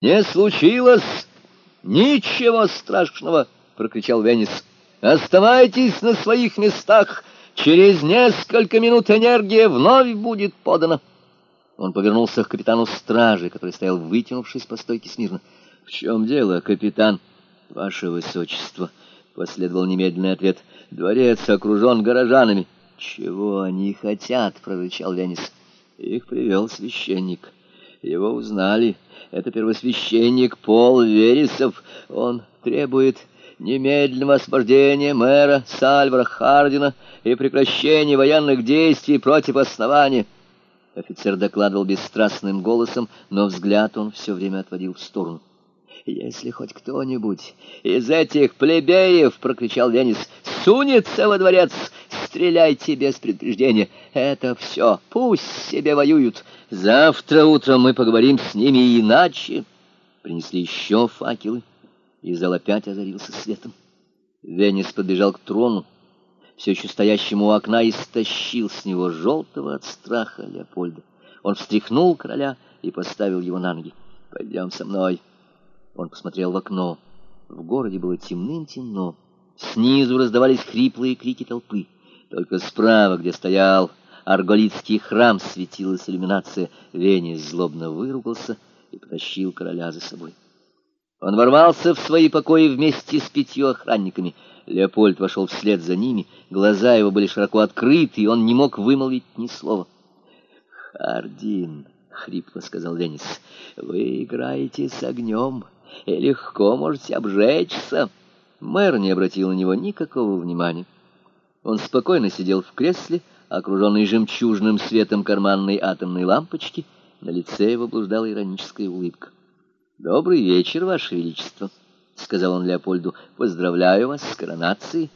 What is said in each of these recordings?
«Не случилось ничего страшного!» — прокричал Венис. «Оставайтесь на своих местах! Через несколько минут энергия вновь будет подана!» Он повернулся к капитану стражи, который стоял, вытянувшись по стойке смирно. «В чем дело, капитан?» «Ваше высочество!» — последовал немедленный ответ. «Дворец окружен горожанами». «Чего они хотят?» — прорычал Венис. «Их привел священник». Его узнали. Это первосвященник Пол Вересов. Он требует немедленного освобождения мэра Сальвара Хардина и прекращения военных действий против основания. Офицер докладывал бесстрастным голосом, но взгляд он все время отводил в сторону. «Если хоть кто-нибудь из этих плебеев, — прокричал Венис, — сунется во дворец, стреляйте без предупреждения. Это все. Пусть себе воюют. Завтра утром мы поговорим с ними иначе. Принесли еще факелы, и зал опять озарился светом. Венес подбежал к трону, все еще стоящему у окна, и стащил с него желтого от страха Леопольда. Он встряхнул короля и поставил его на ноги. «Пойдем со мной». Он посмотрел в окно. В городе было темным-темно. Снизу раздавались хриплые крики толпы. Только справа, где стоял арголитский храм, светилась иллюминация. Венес злобно выругался и потащил короля за собой. Он ворвался в свои покои вместе с пятью охранниками. Леопольд вошел вслед за ними, глаза его были широко открыты, и он не мог вымолвить ни слова. «Хардин», — хрипло сказал Венес, — «вы играете с огнем и легко можете обжечься». Мэр не обратил на него никакого внимания. Он спокойно сидел в кресле, окруженный жемчужным светом карманной атомной лампочки. На лице его блуждала ироническая улыбка. «Добрый вечер, Ваше Величество», — сказал он Леопольду. «Поздравляю вас с коронацией».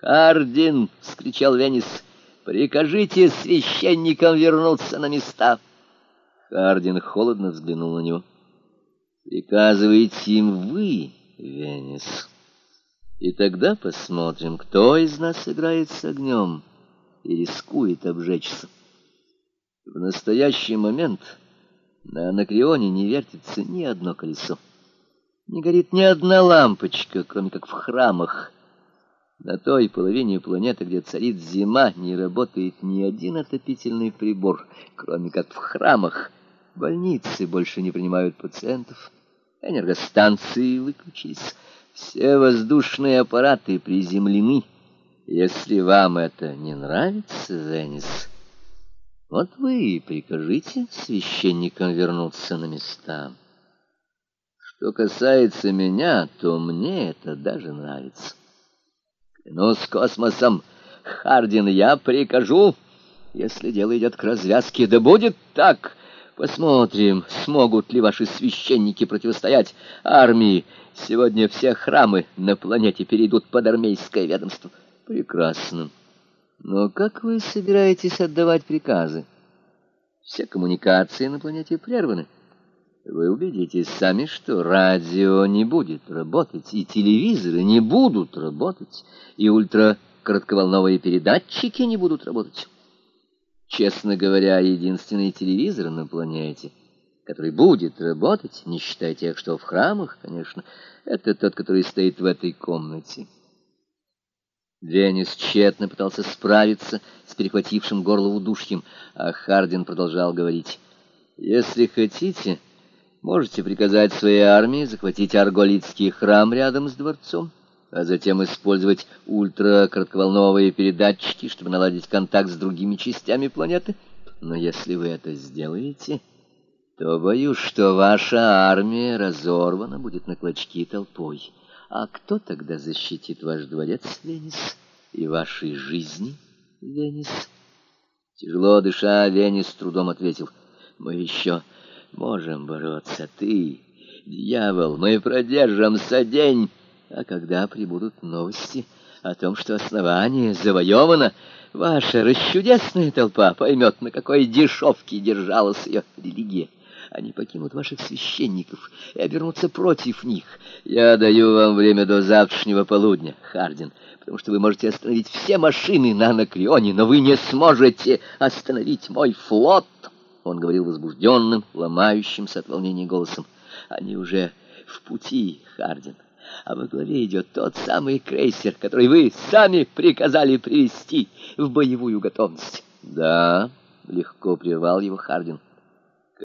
«Хардин!» — скричал Венис. «Прикажите священникам вернуться на места». Хардин холодно взглянул на него. «Приказываете им вы, Венис?» И тогда посмотрим, кто из нас играет с огнем и рискует обжечься. В настоящий момент на Анакреоне не вертится ни одно колесо. Не горит ни одна лампочка, кроме как в храмах. На той половине планеты, где царит зима, не работает ни один отопительный прибор, кроме как в храмах. Больницы больше не принимают пациентов, энергостанции выключились. Все воздушные аппараты приземлены. Если вам это не нравится, Венис, вот вы и прикажите священникам вернуться на места. Что касается меня, то мне это даже нравится. Клянусь космосом, Хардин, я прикажу, если дело идет к развязке, да будет так. Посмотрим, смогут ли ваши священники противостоять армии. Сегодня все храмы на планете перейдут под армейское ведомство. Прекрасно. Но как вы собираетесь отдавать приказы? Все коммуникации на планете прерваны. Вы убедитесь сами, что радио не будет работать, и телевизоры не будут работать, и ультракоротковолновые передатчики не будут работать. Честно говоря, единственный телевизор на планете, который будет работать, не считая тех, что в храмах, конечно, это тот, который стоит в этой комнате. Венис тщетно пытался справиться с перехватившим горло удушьем, а Хардин продолжал говорить. «Если хотите, можете приказать своей армии захватить Арголитский храм рядом с дворцом а затем использовать ультракоротковолновые передатчики, чтобы наладить контакт с другими частями планеты. Но если вы это сделаете, то боюсь, что ваша армия разорвана будет на клочки толпой. А кто тогда защитит ваш дворец, Венес, и вашей жизни, Венес? Тяжело дыша, Венес с трудом ответил. Мы еще можем бороться, ты, дьявол, мы продержимся день. А когда прибудут новости о том, что основание завоевано, ваша расчудесная толпа поймет, на какой дешевке держалась ее религия. Они покинут ваших священников и обернутся против них. Я даю вам время до завтрашнего полудня, Хардин, потому что вы можете остановить все машины на Анакреоне, но вы не сможете остановить мой флот. Он говорил возбужденным, ломающимся от волнения голосом. Они уже в пути, Хардин. А во главе идет тот самый крейсер, который вы сами приказали привести в боевую готовность. Да, легко прервал его Хардин.